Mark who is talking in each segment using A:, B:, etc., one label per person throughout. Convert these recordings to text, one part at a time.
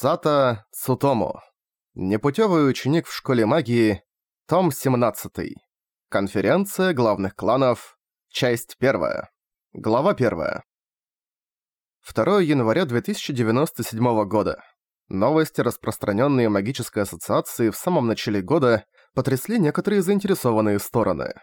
A: Сата Цутому. Непутевый ученик в школе магии. Том 17. Конференция главных кланов. Часть 1. Глава 1. 2 января 2097 года. Новости, распространенные магической ассоциацией в самом начале года, потрясли некоторые заинтересованные стороны.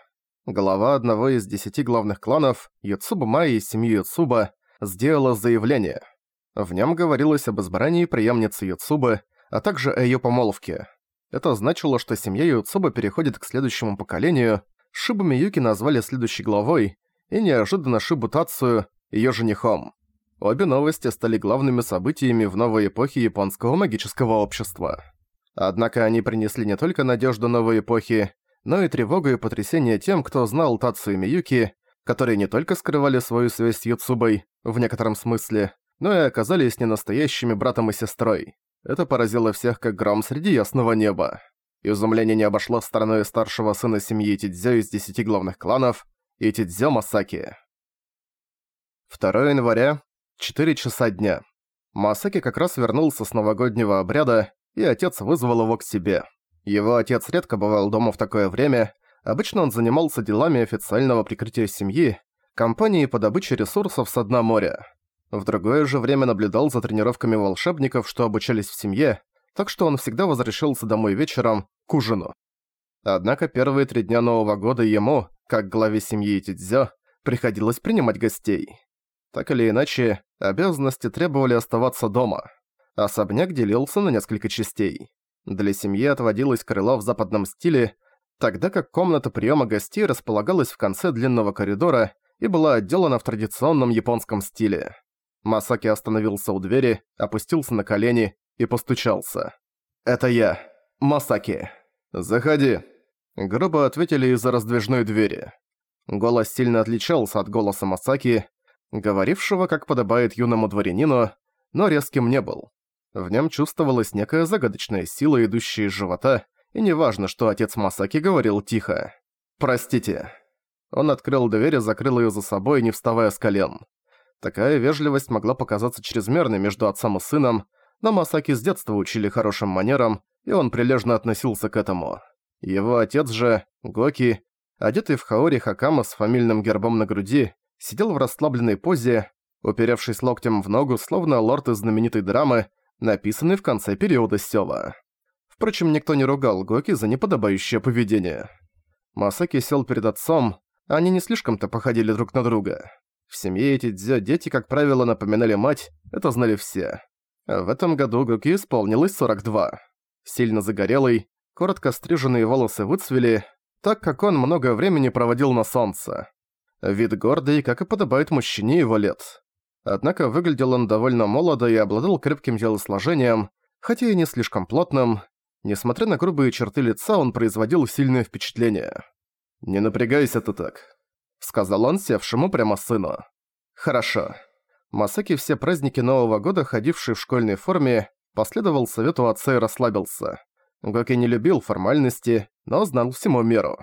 A: Глава одного из десяти главных кланов, Юцуба Майи из семьи Юцуба, сделала заявление – в нем говорилось об избрании преемницы Юцубы, а также о ее помолвке. Это значило, что семья Юцубы переходит к следующему поколению, Шибу Миюки назвали следующей главой, и неожиданно Шибу Тацию – ее женихом. Обе новости стали главными событиями в новой эпохе японского магического общества. Однако они принесли не только надежду новой эпохи, но и тревогу и потрясение тем, кто знал Тацию Миюки, которые не только скрывали свою связь с Юцубой, в некотором смысле, но и оказались не настоящими братом и сестрой. Это поразило всех как гром среди ясного неба. Изумление не обошло стороной старшего сына семьи Тидзё из десяти главных кланов, Итидзё Масаки. 2 января, 4 часа дня. Масаки как раз вернулся с новогоднего обряда, и отец вызвал его к себе. Его отец редко бывал дома в такое время, обычно он занимался делами официального прикрытия семьи, компании по добыче ресурсов с дна моря. В другое же время наблюдал за тренировками волшебников, что обучались в семье, так что он всегда возвращался домой вечером, к ужину. Однако первые три дня Нового года ему, как главе семьи Тидзё, приходилось принимать гостей. Так или иначе, обязанности требовали оставаться дома. Особняк делился на несколько частей. Для семьи отводилось крыло в западном стиле, тогда как комната приема гостей располагалась в конце длинного коридора и была отделана в традиционном японском стиле. Масаки остановился у двери, опустился на колени и постучался. «Это я. Масаки. Заходи». Грубо ответили из-за раздвижной двери. Голос сильно отличался от голоса Масаки, говорившего, как подобает юному дворянину, но резким не был. В нем чувствовалась некая загадочная сила, идущая из живота, и неважно, что отец Масаки говорил тихо. «Простите». Он открыл дверь и закрыл ее за собой, не вставая с колен. Такая вежливость могла показаться чрезмерной между отцом и сыном, но Масаки с детства учили хорошим манерам, и он прилежно относился к этому. Его отец же, Гоки, одетый в хаори хакама с фамильным гербом на груди, сидел в расслабленной позе, уперевшись локтем в ногу, словно лорд из знаменитой драмы, написанной в конце периода Сёва. Впрочем, никто не ругал Гоки за неподобающее поведение. Масаки сел перед отцом, они не слишком-то походили друг на друга. В семье эти дзё дети, как правило, напоминали мать, это знали все. В этом году Гуки исполнилось 42. Сильно загорелый, коротко стриженные волосы выцвели, так как он много времени проводил на солнце. Вид гордый, как и подобает мужчине его лет. Однако выглядел он довольно молодо и обладал крепким телосложением, хотя и не слишком плотным. Несмотря на грубые черты лица, он производил сильное впечатление. «Не напрягайся ты так. — сказал он севшему прямо сыну. «Хорошо». Масаки все праздники Нового года, ходивший в школьной форме, последовал совету отца и расслабился. Гоки не любил формальности, но знал всему меру.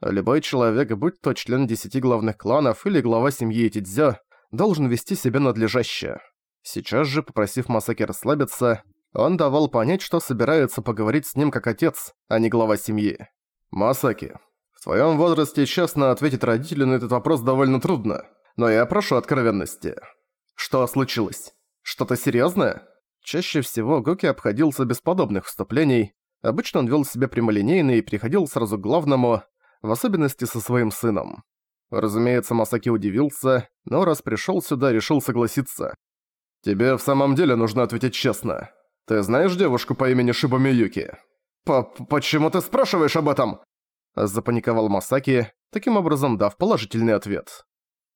A: Любой человек, будь то член десяти главных кланов или глава семьи Тидзё, должен вести себя надлежаще. Сейчас же, попросив Масаки расслабиться, он давал понять, что собирается поговорить с ним как отец, а не глава семьи. «Масаки, в твоем возрасте честно ответить родителю на этот вопрос довольно трудно, но я прошу откровенности. Что случилось? Что-то серьезное? Чаще всего Гоки обходился без подобных вступлений. Обычно он вел себя прямолинейно и приходил сразу к главному, в особенности со своим сыном. Разумеется, Масаки удивился, но раз пришел сюда, решил согласиться. «Тебе в самом деле нужно ответить честно. Ты знаешь девушку по имени Шиба Миюки?» По «Почему ты спрашиваешь об этом?» Запаниковал Масаки, таким образом дав положительный ответ.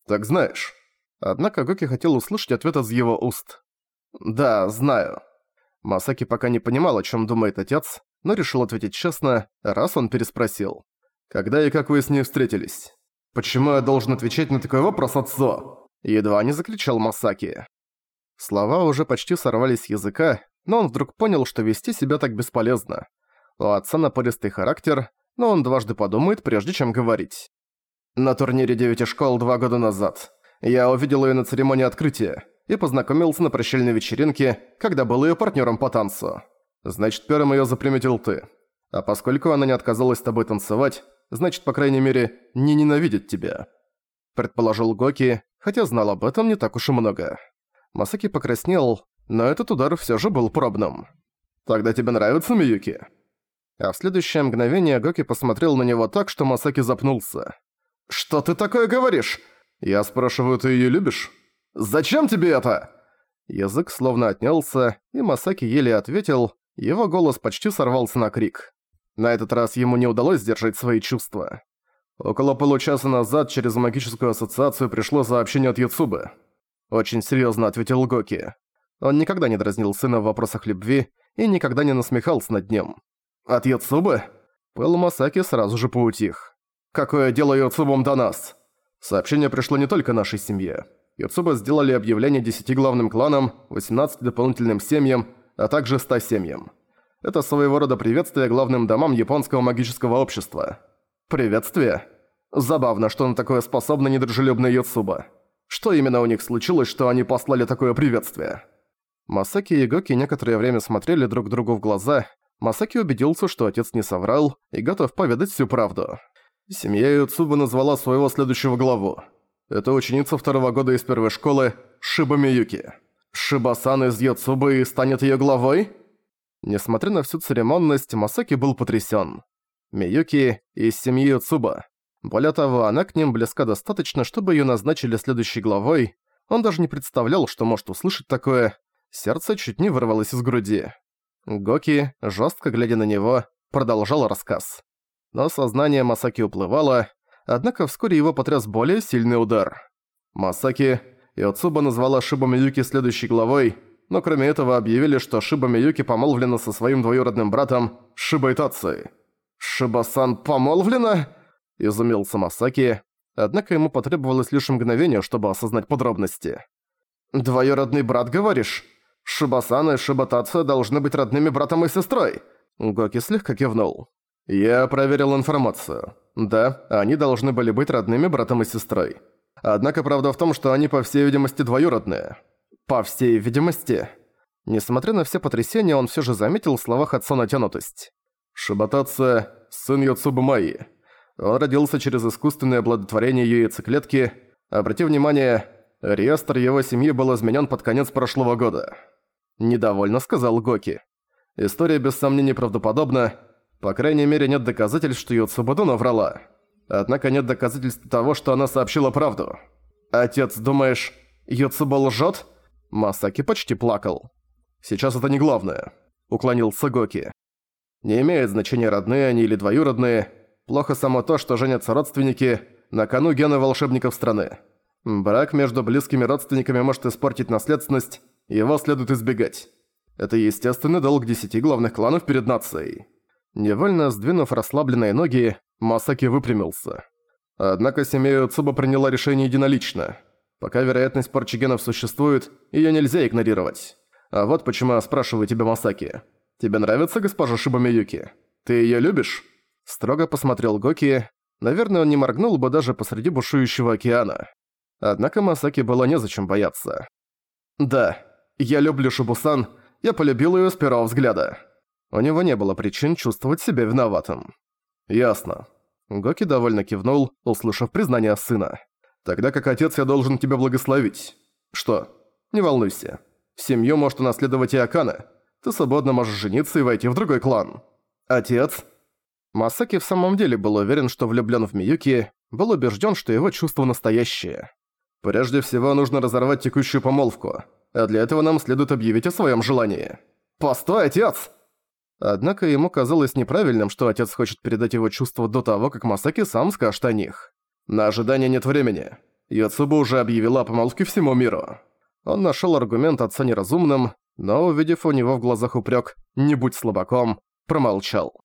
A: «Так знаешь». Однако Гоки хотел услышать ответ из его уст. «Да, знаю». Масаки пока не понимал, о чем думает отец, но решил ответить честно, раз он переспросил. «Когда и как вы с ней встретились?» «Почему я должен отвечать на такой вопрос отцу?» Едва не закричал Масаки. Слова уже почти сорвались с языка, но он вдруг понял, что вести себя так бесполезно. У отца напористый характер, но он дважды подумает, прежде чем говорить. На турнире девяти школ два года назад. Я увидел её на церемонии открытия. и познакомился на прощальной вечеринке, когда был ее партнером по танцу. Значит, первым ее заприметил ты. А поскольку она не отказалась с тобой танцевать, значит, по крайней мере, не ненавидит тебя. Предположил Гоки, хотя знал об этом не так уж и много. Масаки покраснел, но этот удар все же был пробным. «Тогда тебе нравится Миюки?» А в следующее мгновение Гоки посмотрел на него так, что Масаки запнулся. «Что ты такое говоришь?» «Я спрашиваю, ты её любишь?» «Зачем тебе это?» Язык словно отнялся, и Масаки еле ответил, его голос почти сорвался на крик. На этот раз ему не удалось сдержать свои чувства. Около получаса назад через магическую ассоциацию пришло сообщение от Юцубы. Очень серьезно ответил Гоки. Он никогда не дразнил сына в вопросах любви и никогда не насмехался над ним. «От Юцубы?» Пэл Масаки сразу же поутих. «Какое дело Юцубам до нас?» Сообщение пришло не только нашей семье. Юцуба сделали объявление десяти главным кланам, 18 дополнительным семьям, а также 100 семьям. Это своего рода приветствие главным домам японского магического общества. Приветствие? Забавно, что на такое способна недружелюбная Юцуба. Что именно у них случилось, что они послали такое приветствие? Масаки и Гоки некоторое время смотрели друг другу в глаза. Масаки убедился, что отец не соврал и готов поведать всю правду. Семья Юцубы назвала своего следующего главу. Это ученица второго года из первой школы Шиба Миюки. Шиба-сан из Юцубы станет ее главой? Несмотря на всю церемонность, Масаки был потрясен. Миюки из семьи Юцуба. Более того, она к ним близка достаточно, чтобы ее назначили следующей главой. Он даже не представлял, что может услышать такое. Сердце чуть не вырвалось из груди. Гоки, жестко глядя на него, продолжал рассказ. Но сознание Масаки уплывало, однако вскоре его потряс более сильный удар. Масаки и Оцуба назвала Шиба Миюки следующей главой, но кроме этого объявили, что Шиба Миюки помолвлена со своим двоюродным братом Шиба Итаци. «Шиба-сан помолвлена?» – изумился Масаки, однако ему потребовалось лишь мгновение, чтобы осознать подробности. «Двоюродный брат, говоришь? Шиба-сан и Шиба-Таци должны быть родными братом и сестрой!» Гоки слегка кивнул. «Я проверил информацию. Да, они должны были быть родными братом и сестрой. Однако правда в том, что они по всей видимости двоюродные. По всей видимости...» Несмотря на все потрясения, он все же заметил в словах отца натянутость. Шибатация – сын Йоцубы Майи. Он родился через искусственное оплодотворение яйцеклетки. Обрати внимание, реестр его семьи был изменен под конец прошлого года. Недовольно сказал Гоки. История без сомнений правдоподобна. По крайней мере, нет доказательств, что Йоцуба Дуна врала. Однако нет доказательств того, что она сообщила правду. Отец, думаешь, Йоцуба лжет? Масаки почти плакал. Сейчас это не главное. Уклонился Гоки. Не имеет значения, родные они или двоюродные. Плохо само то, что женятся родственники, на кону гены волшебников страны. Брак между близкими родственниками может испортить наследственность, его следует избегать. Это естественный долг десяти главных кланов перед нацией. Невольно сдвинув расслабленные ноги, Масаки выпрямился. Однако семья Уцуба приняла решение единолично. Пока вероятность порчи генов существует, её нельзя игнорировать. А вот почему я спрашиваю тебя, Масаки. «Тебе нравится госпожа Шибамиюки? Ты её любишь?» Строго посмотрел Гоки. Наверное, он не моргнул бы даже посреди бушующего океана. Однако Масаки было незачем бояться. «Да, я люблю Шибусан. Я полюбил её с первого взгляда». У него не было причин чувствовать себя виноватым. «Ясно». Гоки довольно кивнул, услышав признание сына. «Тогда как отец я должен тебя благословить. Что? Не волнуйся. Семью может унаследовать и Акана. Ты свободно можешь жениться и войти в другой клан. Отец...» Масаки в самом деле был уверен, что влюблен в Миюки, был убежден, что его чувства настоящие. Прежде всего нужно разорвать текущую помолвку, а для этого нам следует объявить о своем желании. «Постой, отец!» Однако ему казалось неправильным, что отец хочет передать его чувства до того, как Масаки сам скажет о них. На ожидание нет времени. Йоцуба уже объявила о помолвке всему миру. Он нашел аргумент отца неразумным, но, увидев у него в глазах упрек «не будь слабаком», промолчал.